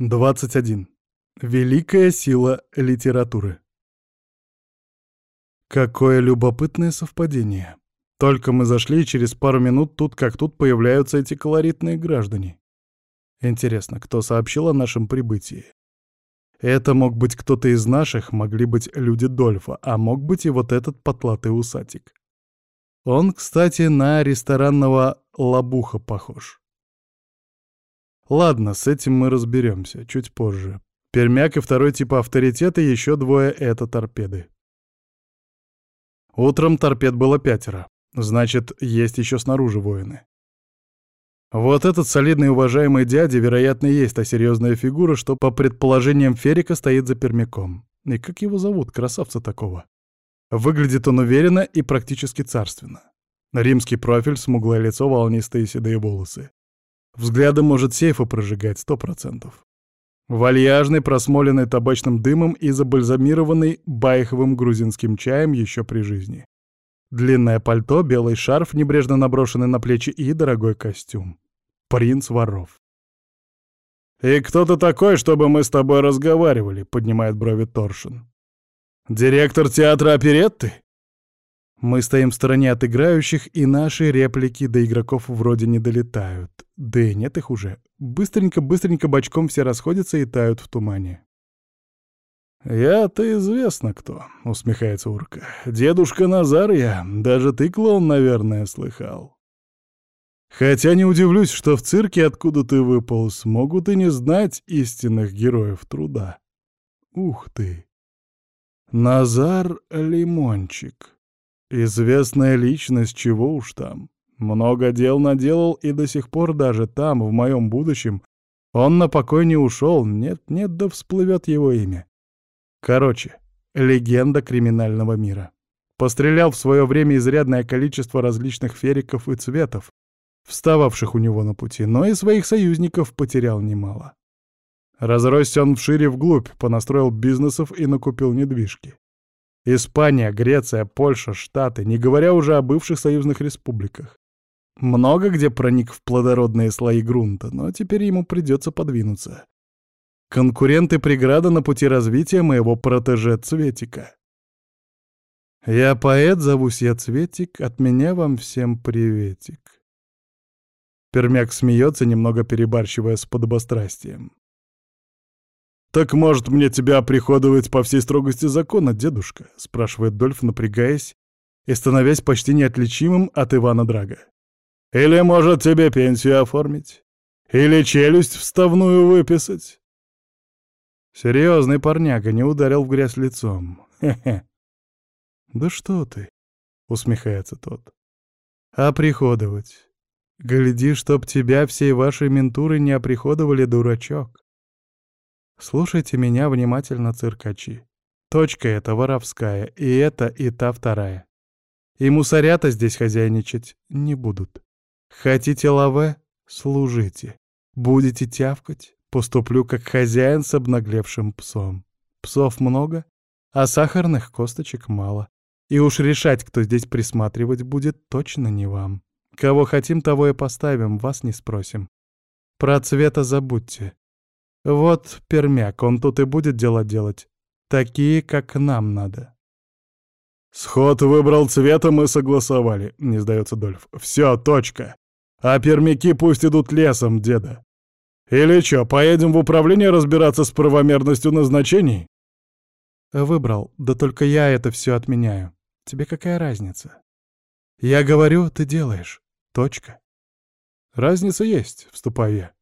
21. Великая сила литературы. Какое любопытное совпадение. Только мы зашли, и через пару минут тут как тут появляются эти колоритные граждане. Интересно, кто сообщил о нашем прибытии? Это мог быть кто-то из наших, могли быть люди Дольфа, а мог быть и вот этот потлатый усатик. Он, кстати, на ресторанного лабуха похож. Ладно, с этим мы разберемся чуть позже. Пермяк и второй типа авторитета, еще двое — это торпеды. Утром торпед было пятеро. Значит, есть еще снаружи воины. Вот этот солидный уважаемый дядя, вероятно, есть та серьезная фигура, что, по предположениям Ферика, стоит за пермяком. И как его зовут, красавца такого? Выглядит он уверенно и практически царственно. Римский профиль, смуглое лицо, волнистые седые волосы. Взглядом может сейфы прожигать сто процентов. Вальяжный, просмоленный табачным дымом и забальзамированный байховым грузинским чаем еще при жизни. Длинное пальто, белый шарф, небрежно наброшенный на плечи и дорогой костюм. Принц воров. «И кто ты такой, чтобы мы с тобой разговаривали?» — поднимает брови Торшин. «Директор театра оперетты?» Мы стоим в стороне от играющих, и наши реплики до игроков вроде не долетают. Да и нет их уже. Быстренько-быстренько бочком все расходятся и тают в тумане. «Я-то известно кто», — усмехается Урка. «Дедушка Назар я, даже ты, клоун, наверное, слыхал. Хотя не удивлюсь, что в цирке, откуда ты выпал, смогут и не знать истинных героев труда. Ух ты! Назар Лимончик». Известная личность, чего уж там. Много дел наделал, и до сих пор даже там, в моем будущем, он на покой не ушел. Нет-нет, да всплывет его имя. Короче, легенда криминального мира. Пострелял в свое время изрядное количество различных фериков и цветов, встававших у него на пути, но и своих союзников потерял немало. Разросся он вшире вглубь, понастроил бизнесов и накупил недвижки. Испания, Греция, Польша, Штаты, не говоря уже о бывших союзных республиках. Много где проник в плодородные слои грунта, но теперь ему придется подвинуться. Конкуренты преграда на пути развития моего протеже Цветика. Я поэт, зовусь я Цветик, от меня вам всем приветик. Пермяк смеется, немного перебарщивая с подобострастием. «Так, может, мне тебя оприходовать по всей строгости закона, дедушка?» — спрашивает Дольф, напрягаясь и становясь почти неотличимым от Ивана Драга. «Или, может, тебе пенсию оформить? Или челюсть вставную выписать?» Серьезный парняга не ударил в грязь лицом. Хе-хе. «Да что ты?» — усмехается тот. «Оприходовать. Гляди, чтоб тебя всей вашей ментуры не оприходовали, дурачок. Слушайте меня внимательно, циркачи. Точка эта воровская, и это, и та вторая. И мусорята здесь хозяйничать не будут. Хотите лаве — служите. Будете тявкать — поступлю как хозяин с обнаглевшим псом. Псов много, а сахарных косточек мало. И уж решать, кто здесь присматривать будет, точно не вам. Кого хотим, того и поставим, вас не спросим. Про цвета забудьте. Вот пермяк, он тут и будет дела делать. Такие, как нам надо. Сход выбрал цвета, мы согласовали, не сдается Дольф. Все, точка. А пермяки пусть идут лесом, деда. Или что, поедем в управление разбираться с правомерностью назначений? Выбрал, да только я это все отменяю. Тебе какая разница? Я говорю, ты делаешь. Точка. Разница есть, вступаю я.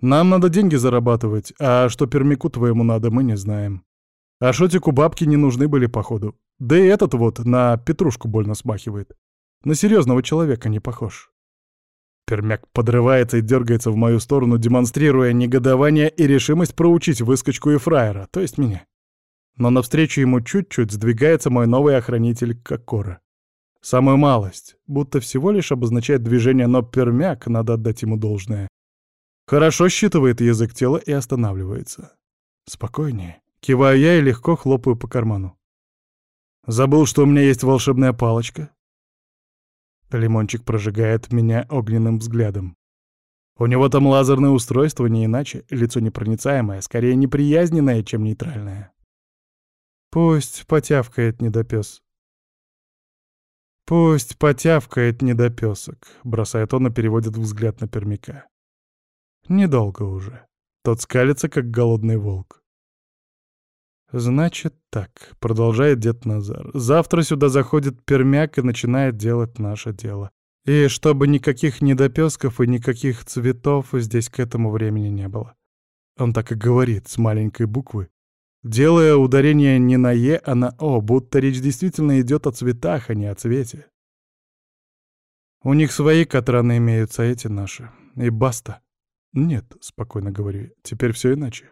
Нам надо деньги зарабатывать, а что пермяку твоему надо, мы не знаем. А Шотику бабки не нужны были, походу. Да и этот вот на Петрушку больно смахивает. На серьезного человека не похож. Пермяк подрывается и дергается в мою сторону, демонстрируя негодование и решимость проучить выскочку и фраера, то есть меня. Но навстречу ему чуть-чуть сдвигается мой новый охранитель Кокора. Самую малость, будто всего лишь обозначает движение, но пермяк, надо отдать ему должное, Хорошо считывает язык тела и останавливается. Спокойнее. Киваю я и легко хлопаю по карману. Забыл, что у меня есть волшебная палочка? Лимончик прожигает меня огненным взглядом. У него там лазерное устройство, не иначе, лицо непроницаемое, скорее неприязненное, чем нейтральное. Пусть потявкает недопес. Пусть потявкает недопесок, бросает он и переводит взгляд на пермяка. Недолго уже. Тот скалится, как голодный волк. «Значит так», — продолжает дед Назар. «Завтра сюда заходит пермяк и начинает делать наше дело. И чтобы никаких недопесков и никаких цветов здесь к этому времени не было. Он так и говорит, с маленькой буквы, делая ударение не на «е», а на «о», будто речь действительно идет о цветах, а не о цвете. У них свои катраны имеются, эти наши. И баста. Нет, спокойно говорю, теперь все иначе.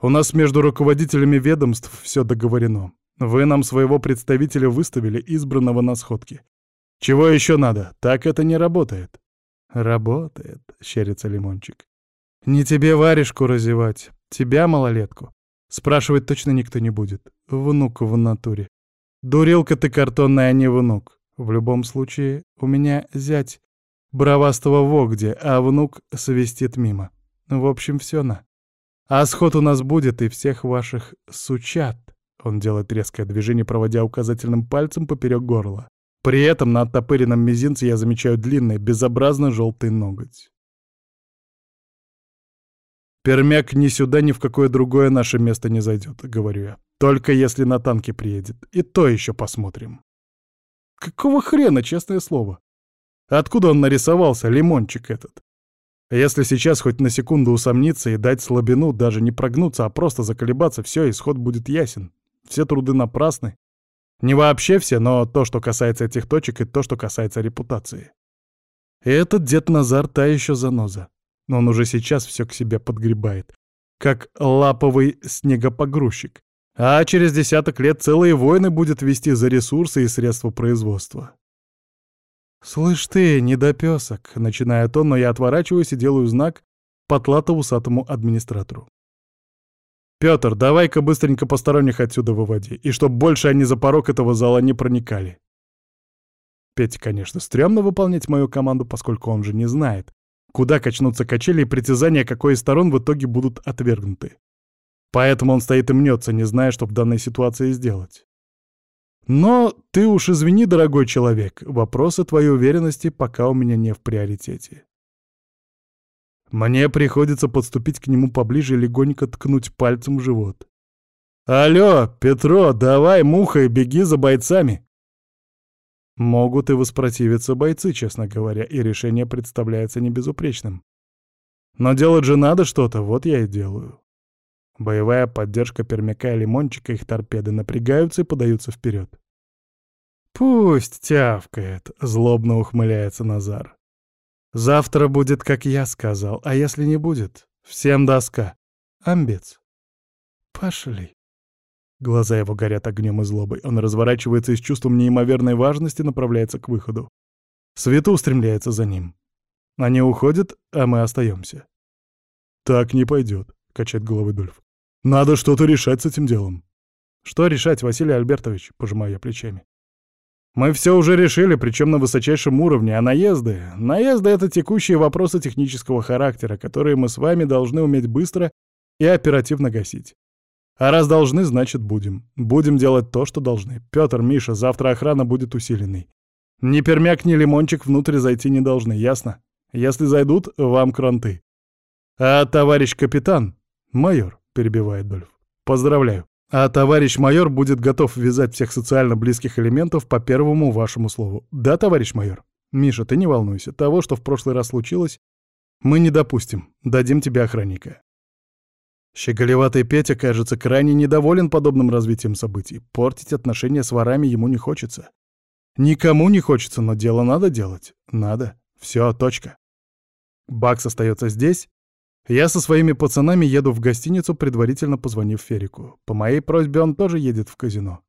У нас между руководителями ведомств все договорено. Вы нам своего представителя выставили, избранного на сходке. Чего еще надо? Так это не работает. Работает, щерится Лимончик. Не тебе варежку разевать, тебя, малолетку. Спрашивать точно никто не будет. Внук в натуре. Дурилка ты картонная, а не внук. В любом случае, у меня зять бравастого Вогде, а внук свистит мимо. В общем, все на. А сход у нас будет и всех ваших сучат. Он делает резкое движение, проводя указательным пальцем поперек горла. При этом на оттопыренном мизинце я замечаю длинный, безобразно желтый ноготь. «Пермяк ни сюда, ни в какое другое наше место не зайдет», — говорю я. «Только если на танке приедет. И то еще посмотрим». Какого хрена, честное слово? Откуда он нарисовался, лимончик этот? Если сейчас хоть на секунду усомниться и дать слабину, даже не прогнуться, а просто заколебаться, все, исход будет ясен. Все труды напрасны, не вообще все, но то, что касается этих точек, и то, что касается репутации. И этот дед Назар та еще заноза. Но он уже сейчас все к себе подгребает. Как лаповый снегопогрузчик. А через десяток лет целые войны будет вести за ресурсы и средства производства. «Слышь ты, недопесок!» — начинает он, но я отворачиваюсь и делаю знак потлато-усатому администратору. «Пётр, давай-ка быстренько посторонних отсюда выводи, и чтоб больше они за порог этого зала не проникали». Пете, конечно, стрёмно выполнять мою команду, поскольку он же не знает, куда качнутся качели и притязания какой из сторон в итоге будут отвергнуты. Поэтому он стоит и мнется, не зная, что в данной ситуации сделать. Но ты уж извини, дорогой человек, вопросы твоей уверенности пока у меня не в приоритете. Мне приходится подступить к нему поближе и легонько ткнуть пальцем в живот. «Алло, Петро, давай, муха, беги за бойцами!» Могут и воспротивиться бойцы, честно говоря, и решение представляется небезупречным. Но делать же надо что-то, вот я и делаю. Боевая поддержка пермяка и лимончика, их торпеды напрягаются и подаются вперед. «Пусть тявкает», — злобно ухмыляется Назар. Завтра будет, как я сказал, а если не будет, всем доска. Амбец. Пошли. Глаза его горят огнем и злобой. Он разворачивается и с чувством неимоверной важности направляется к выходу. Света устремляется за ним. Они уходят, а мы остаемся. «Так не пойдет», — качает головой Дольф. «Надо что-то решать с этим делом». «Что решать, Василий Альбертович?» — пожимаю я плечами. Мы все уже решили, причем на высочайшем уровне, а наезды... Наезды — это текущие вопросы технического характера, которые мы с вами должны уметь быстро и оперативно гасить. А раз должны, значит будем. Будем делать то, что должны. Петр, Миша, завтра охрана будет усиленной. Ни пермяк, ни лимончик внутрь зайти не должны, ясно? Если зайдут, вам кранты. А товарищ капитан... Майор, перебивает Дольф. Поздравляю. А товарищ майор будет готов ввязать всех социально близких элементов по первому вашему слову. Да, товарищ майор? Миша, ты не волнуйся. Того, что в прошлый раз случилось, мы не допустим. Дадим тебе охранника. Щеголеватый Петя, кажется, крайне недоволен подобным развитием событий. Портить отношения с ворами ему не хочется. Никому не хочется, но дело надо делать. Надо. Все, точка. Бакс остается здесь, я со своими пацанами еду в гостиницу, предварительно позвонив Ферику. По моей просьбе он тоже едет в казино.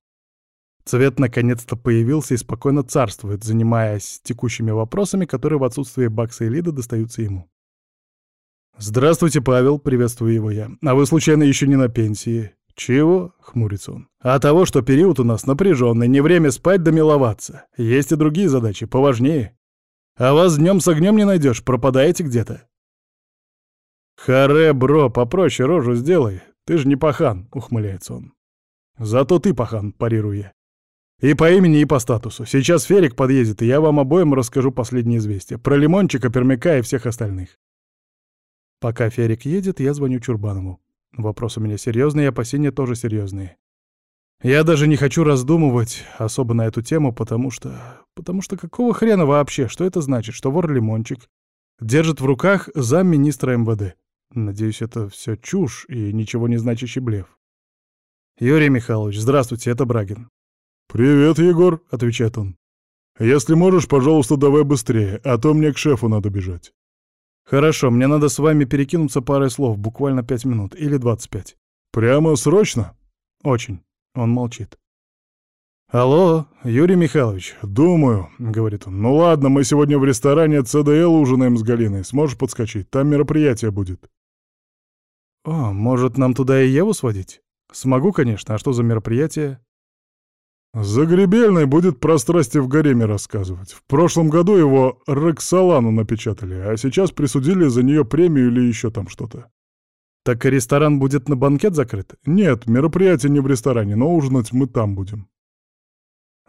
Цвет наконец-то появился и спокойно царствует, занимаясь текущими вопросами, которые в отсутствие Бакса и Лида достаются ему. «Здравствуйте, Павел», — приветствую его я. «А вы, случайно, еще не на пенсии?» «Чего?» — хмурится он. «А того, что период у нас напряженный, не время спать да миловаться. Есть и другие задачи, поважнее. А вас днем с огнем не найдешь, пропадаете где-то. «Харе, бро, попроще рожу сделай. Ты же не пахан», — ухмыляется он. «Зато ты пахан», — парирую я. «И по имени, и по статусу. Сейчас Ферик подъедет, и я вам обоим расскажу последние известия. Про Лимончика, Пермяка и всех остальных». Пока Ферик едет, я звоню Чурбанову. Вопрос у меня серьезный, и опасения тоже серьезные. Я даже не хочу раздумывать особо на эту тему, потому что... Потому что какого хрена вообще? Что это значит? Что вор Лимончик держит в руках замминистра МВД? Надеюсь, это все чушь и ничего не значащий блеф. «Юрий Михайлович, здравствуйте, это Брагин». «Привет, Егор», — отвечает он. «Если можешь, пожалуйста, давай быстрее, а то мне к шефу надо бежать». «Хорошо, мне надо с вами перекинуться парой слов, буквально пять минут, или двадцать пять». «Прямо срочно?» «Очень». Он молчит. «Алло, Юрий Михайлович?» «Думаю», — говорит он. «Ну ладно, мы сегодня в ресторане ЦДЛ ужинаем с Галиной. Сможешь подскочить? Там мероприятие будет». «О, может, нам туда и Еву сводить?» «Смогу, конечно. А что за мероприятие?» «Загребельный будет про страсти в гареме рассказывать. В прошлом году его Роксолану напечатали, а сейчас присудили за нее премию или еще там что-то». «Так ресторан будет на банкет закрыт?» «Нет, мероприятие не в ресторане, но ужинать мы там будем».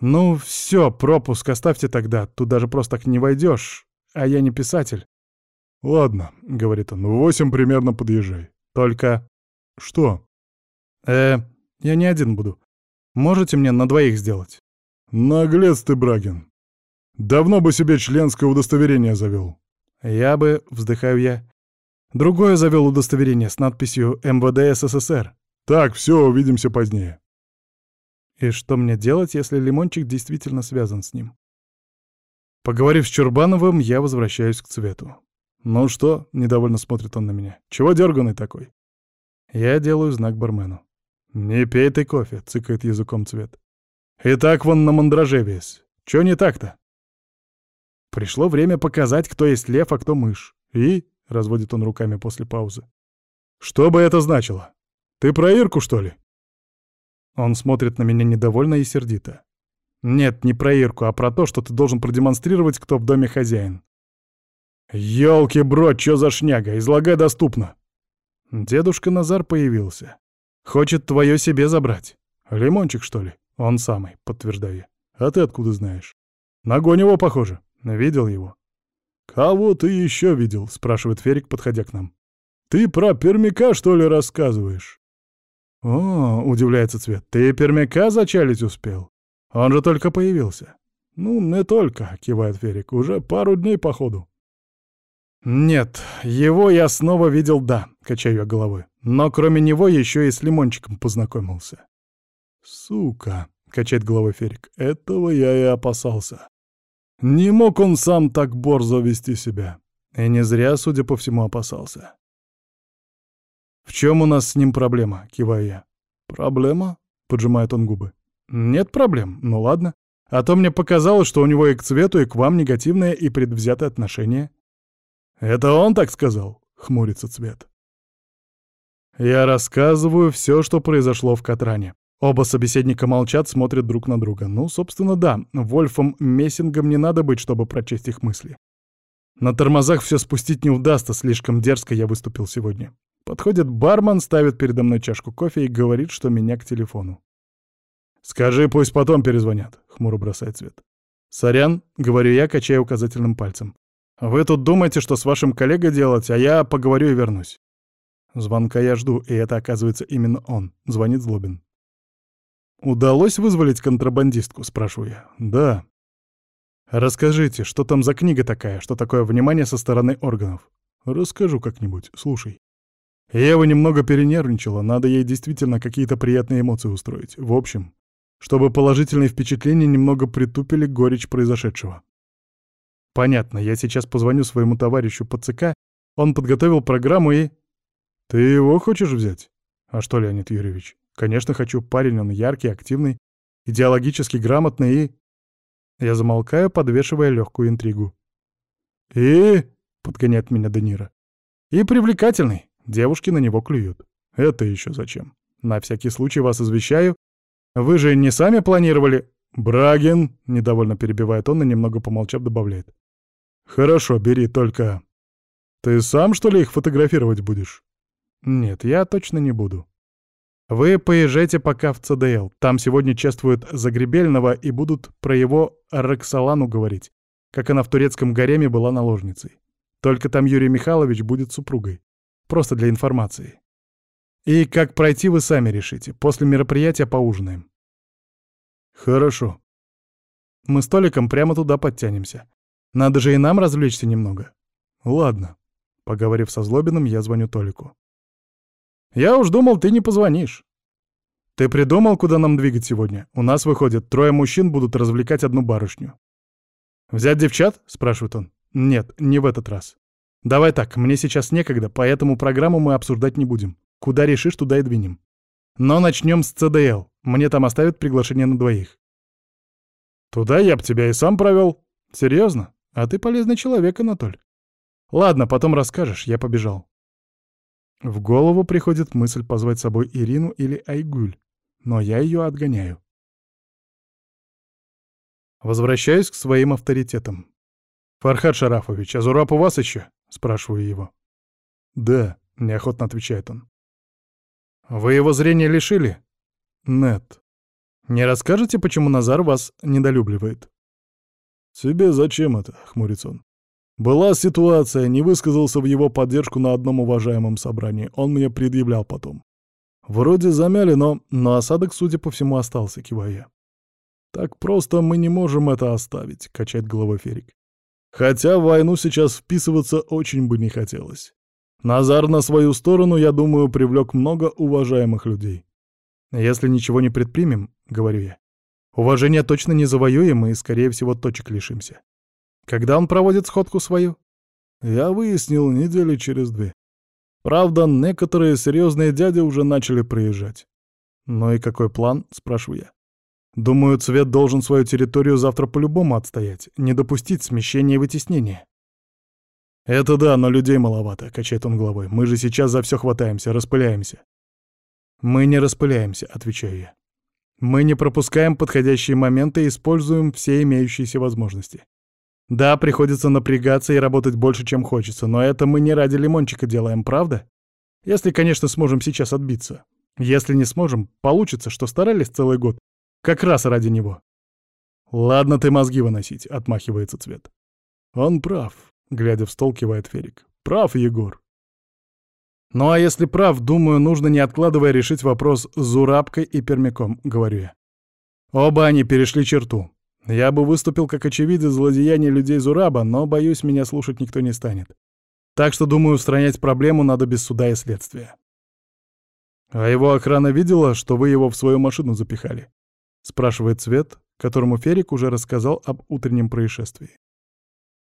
«Ну все, пропуск оставьте тогда, тут даже просто так не войдешь, а я не писатель». «Ладно», — говорит он, — «в восемь примерно подъезжай». «Только...» «Что?» «Э, я не один буду. Можете мне на двоих сделать?» «Наглец ты, Брагин. Давно бы себе членское удостоверение завел». «Я бы...» — вздыхаю я. «Другое завел удостоверение с надписью «МВД СССР». «Так, все, увидимся позднее». И что мне делать, если Лимончик действительно связан с ним? Поговорив с Чурбановым, я возвращаюсь к цвету. «Ну что?» — недовольно смотрит он на меня. «Чего дерганый такой?» Я делаю знак бармену. «Не пей ты кофе», — цыкает языком цвет. «И так вон на мандраже весь. Чё не так-то?» Пришло время показать, кто есть лев, а кто мышь. И, — разводит он руками после паузы, — что бы это значило? Ты про Ирку, что ли? Он смотрит на меня недовольно и сердито. Нет, не про Ирку, а про то, что ты должен продемонстрировать, кто в доме хозяин. Ёлки, бро, чё за шняга? Излагай доступно. Дедушка Назар появился. Хочет твое себе забрать. Лимончик, что ли? Он самый, подтверждаю. А ты откуда знаешь? На Гонева похоже. Видел его. Кого ты еще видел? Спрашивает Ферик, подходя к нам. Ты про пермяка, что ли, рассказываешь? «О, — удивляется Цвет, — ты пермяка зачалить успел? Он же только появился». «Ну, не только», — кивает Ферик, — «уже пару дней походу». «Нет, его я снова видел, да», — качаю я головой. «Но кроме него еще и с Лимончиком познакомился». «Сука», — качает головой Ферик, — «этого я и опасался. Не мог он сам так борзо вести себя. И не зря, судя по всему, опасался. «В чем у нас с ним проблема?» — киваю я. «Проблема?» — поджимает он губы. «Нет проблем. Ну ладно. А то мне показалось, что у него и к цвету, и к вам негативное и предвзятое отношение». «Это он так сказал?» — хмурится цвет. Я рассказываю все, что произошло в Катране. Оба собеседника молчат, смотрят друг на друга. Ну, собственно, да, Вольфом Мессингом не надо быть, чтобы прочесть их мысли. На тормозах все спустить не удастся, слишком дерзко я выступил сегодня. Подходит бармен, ставит передо мной чашку кофе и говорит, что меня к телефону. «Скажи, пусть потом перезвонят», — хмуро бросает Свет. «Сорян», — говорю я, качая указательным пальцем. «Вы тут думаете, что с вашим коллегой делать, а я поговорю и вернусь». Звонка я жду, и это, оказывается, именно он. Звонит Злобин. «Удалось вызволить контрабандистку?» — спрашиваю я. «Да». «Расскажите, что там за книга такая, что такое внимание со стороны органов?» «Расскажу как-нибудь, слушай». Ева немного перенервничала, надо ей действительно какие-то приятные эмоции устроить. В общем, чтобы положительные впечатления немного притупили горечь произошедшего. Понятно, я сейчас позвоню своему товарищу по ЦК, он подготовил программу и... Ты его хочешь взять? А что, Леонид Юрьевич? Конечно, хочу. Парень он яркий, активный, идеологически грамотный и... Я замолкаю, подвешивая легкую интригу. «И...» — подгоняет меня Данира. «И привлекательный. Девушки на него клюют. Это еще зачем? На всякий случай вас извещаю. Вы же не сами планировали... Брагин, недовольно перебивает он и немного помолчав добавляет. Хорошо, бери, только... Ты сам, что ли, их фотографировать будешь? Нет, я точно не буду. Вы поезжайте пока в ЦДЛ. Там сегодня чествуют Загребельного и будут про его Роксолану говорить, как она в турецком гареме была наложницей. Только там Юрий Михайлович будет супругой. Просто для информации. И как пройти вы сами решите. После мероприятия поужинаем. Хорошо. Мы с Толиком прямо туда подтянемся. Надо же и нам развлечься немного. Ладно. Поговорив со Злобиным, я звоню Толику. Я уж думал, ты не позвонишь. Ты придумал, куда нам двигать сегодня? У нас, выходит, трое мужчин будут развлекать одну барышню. «Взять девчат?» — спрашивает он. «Нет, не в этот раз. Давай так, мне сейчас некогда, поэтому программу мы обсуждать не будем. Куда решишь, туда и двинем. Но начнем с ЦДЛ. Мне там оставят приглашение на двоих». «Туда я б тебя и сам провел. Серьезно? А ты полезный человек, Анатоль. Ладно, потом расскажешь, я побежал. В голову приходит мысль позвать с собой Ирину или Айгуль, но я ее отгоняю. Возвращаюсь к своим авторитетам. «Фархад Шарафович, а Зураб у вас еще?» — спрашиваю его. «Да», — неохотно отвечает он. «Вы его зрения лишили?» «Нет». «Не расскажете, почему Назар вас недолюбливает?» «Тебе зачем это?» — хмурится он. «Была ситуация, не высказался в его поддержку на одном уважаемом собрании. Он мне предъявлял потом. Вроде замяли, но, но осадок, судя по всему, остался, кивая. «Так просто мы не можем это оставить», — качает головой Ферик. «Хотя в войну сейчас вписываться очень бы не хотелось. Назар на свою сторону, я думаю, привлек много уважаемых людей. Если ничего не предпримем, — говорю я, Уважения точно не завоюем и, скорее всего, точек лишимся. Когда он проводит сходку свою? Я выяснил недели через две. Правда, некоторые серьезные дяди уже начали приезжать. «Ну и какой план?» — спрашиваю я. «Думаю, Цвет должен свою территорию завтра по-любому отстоять, не допустить смещения и вытеснения». «Это да, но людей маловато», — качает он головой. «Мы же сейчас за все хватаемся, распыляемся». «Мы не распыляемся», — отвечаю я. Мы не пропускаем подходящие моменты и используем все имеющиеся возможности. Да, приходится напрягаться и работать больше, чем хочется, но это мы не ради лимончика делаем, правда? Если, конечно, сможем сейчас отбиться. Если не сможем, получится, что старались целый год. Как раз ради него. «Ладно ты мозги выносить», — отмахивается Цвет. «Он прав», — глядя в стол, кивает Ферик. «Прав, Егор. Ну а если прав, думаю, нужно не откладывая решить вопрос с Зурабкой и Пермяком, говорю я. Оба они перешли черту. Я бы выступил как очевидец злодеяния людей Зураба, но, боюсь, меня слушать никто не станет. Так что, думаю, устранять проблему надо без суда и следствия. «А его охрана видела, что вы его в свою машину запихали?» — спрашивает Цвет, которому Ферик уже рассказал об утреннем происшествии.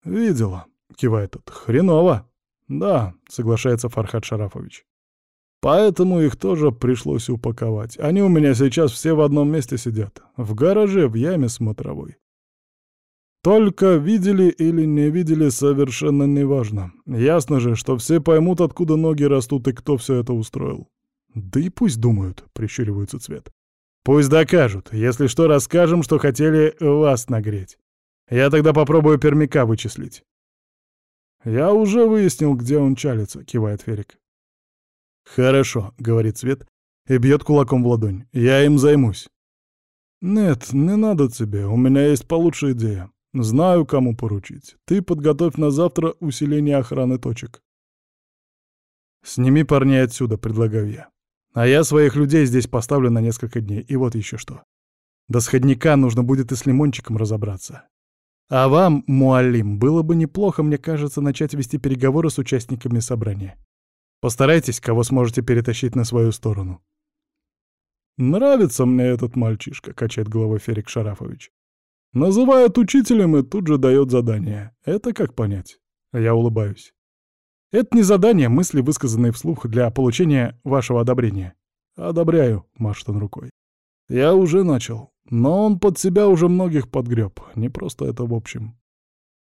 «Видела», — кивает тот. «Хреново». «Да», — соглашается Фархад Шарафович. «Поэтому их тоже пришлось упаковать. Они у меня сейчас все в одном месте сидят. В гараже, в яме смотровой. Только видели или не видели, совершенно неважно. Ясно же, что все поймут, откуда ноги растут и кто все это устроил. Да и пусть думают, — прищуривается Цвет. Пусть докажут. Если что, расскажем, что хотели вас нагреть. Я тогда попробую пермяка вычислить. «Я уже выяснил, где он чалится», — кивает Ферик. «Хорошо», — говорит Свет и бьет кулаком в ладонь. «Я им займусь». «Нет, не надо тебе, у меня есть получше идея. Знаю, кому поручить. Ты подготовь на завтра усиление охраны точек». «Сними парней отсюда», — предлагаю я. «А я своих людей здесь поставлю на несколько дней. И вот еще что. До сходника нужно будет и с лимончиком разобраться. А вам, Муалим, было бы неплохо, мне кажется, начать вести переговоры с участниками собрания. Постарайтесь, кого сможете перетащить на свою сторону. «Нравится мне этот мальчишка», — качает головой Ферик Шарафович. «Называет учителем и тут же дает задание. Это как понять?» Я улыбаюсь. «Это не задание, мысли, высказанные вслух для получения вашего одобрения». «Одобряю», — машет он рукой. «Я уже начал. Но он под себя уже многих подгреб, не просто это в общем.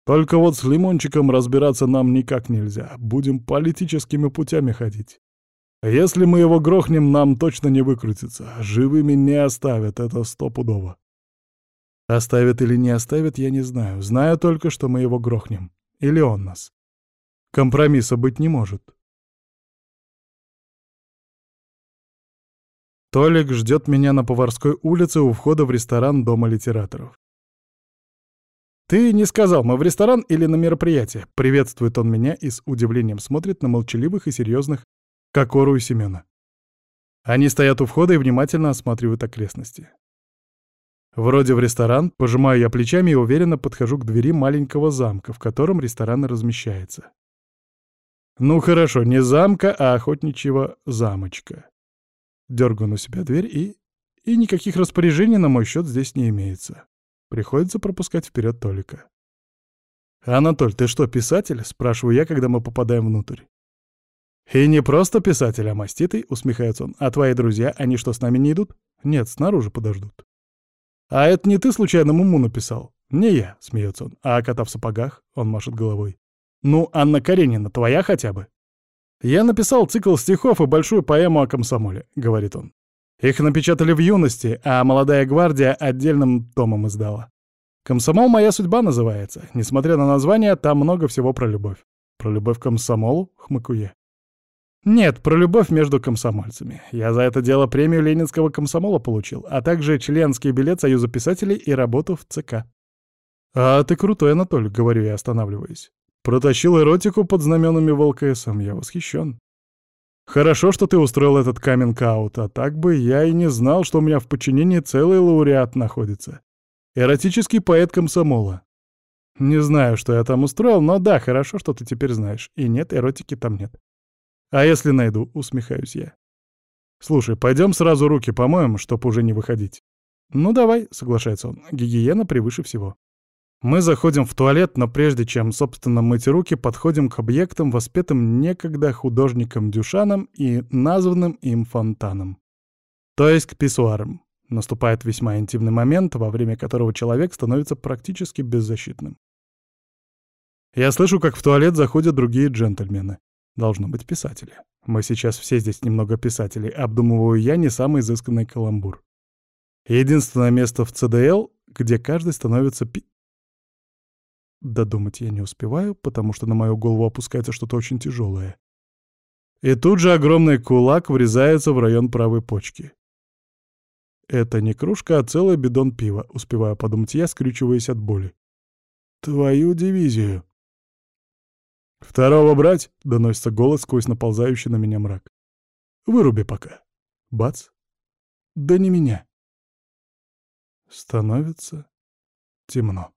Только вот с Лимончиком разбираться нам никак нельзя, будем политическими путями ходить. Если мы его грохнем, нам точно не выкрутиться, живыми не оставят, это стопудово. Оставят или не оставят, я не знаю, знаю только, что мы его грохнем. Или он нас. Компромисса быть не может. Толик ждет меня на Поварской улице у входа в ресторан Дома литераторов. «Ты не сказал, мы в ресторан или на мероприятие?» Приветствует он меня и с удивлением смотрит на молчаливых и серьезных Кокору и Семена. Они стоят у входа и внимательно осматривают окрестности. Вроде в ресторан, пожимаю я плечами и уверенно подхожу к двери маленького замка, в котором ресторан размещается. Ну хорошо, не замка, а охотничьего замочка. Дергаю на себя дверь и... И никаких распоряжений на мой счет здесь не имеется. Приходится пропускать вперед Толика. «Анатоль, ты что, писатель?» — спрашиваю я, когда мы попадаем внутрь. «И не просто писатель, а маститый», — усмехается он. «А твои друзья, они что, с нами не идут?» «Нет, снаружи подождут». «А это не ты случайно Муму написал?» «Не я», — смеется он. «А кота в сапогах?» — он машет головой. «Ну, Анна Каренина, твоя хотя бы?» «Я написал цикл стихов и большую поэму о комсомоле», — говорит он. «Их напечатали в юности, а «Молодая гвардия» отдельным томом издала. «Комсомол. Моя судьба» называется. Несмотря на название, там много всего про любовь. Про любовь к комсомолу? Хмыкуе. Нет, про любовь между комсомольцами. Я за это дело премию Ленинского комсомола получил, а также членский билет Союза писателей и работу в ЦК. «А ты крутой, Анатолий», — говорю я, останавливаясь. Протащил эротику под знаменами в ЛКСМ, я восхищен. Хорошо, что ты устроил этот каминг-аут, а так бы я и не знал, что у меня в подчинении целый лауреат находится. Эротический поэт комсомола. Не знаю, что я там устроил, но да, хорошо, что ты теперь знаешь. И нет, эротики там нет. А если найду, усмехаюсь я. Слушай, пойдем сразу руки помоем, чтоб уже не выходить. Ну давай, соглашается он, гигиена превыше всего. Мы заходим в туалет, но прежде чем, собственно, мыть руки, подходим к объектам, воспетым некогда художником Дюшаном и названным им фонтаном. То есть к писсуарам. Наступает весьма интимный момент, во время которого человек становится практически беззащитным. Я слышу, как в туалет заходят другие джентльмены. Должно быть писатели. Мы сейчас все здесь немного писателей, обдумываю я не самый изысканный каламбур. Единственное место в ЦДЛ, где каждый становится пи... Додумать я не успеваю, потому что на мою голову опускается что-то очень тяжелое. И тут же огромный кулак врезается в район правой почки. Это не кружка, а целый бидон пива, успеваю подумать я, скрючиваясь от боли. Твою дивизию. «Второго брать?» — доносится голос сквозь наползающий на меня мрак. «Выруби пока». Бац. Да не меня. Становится темно.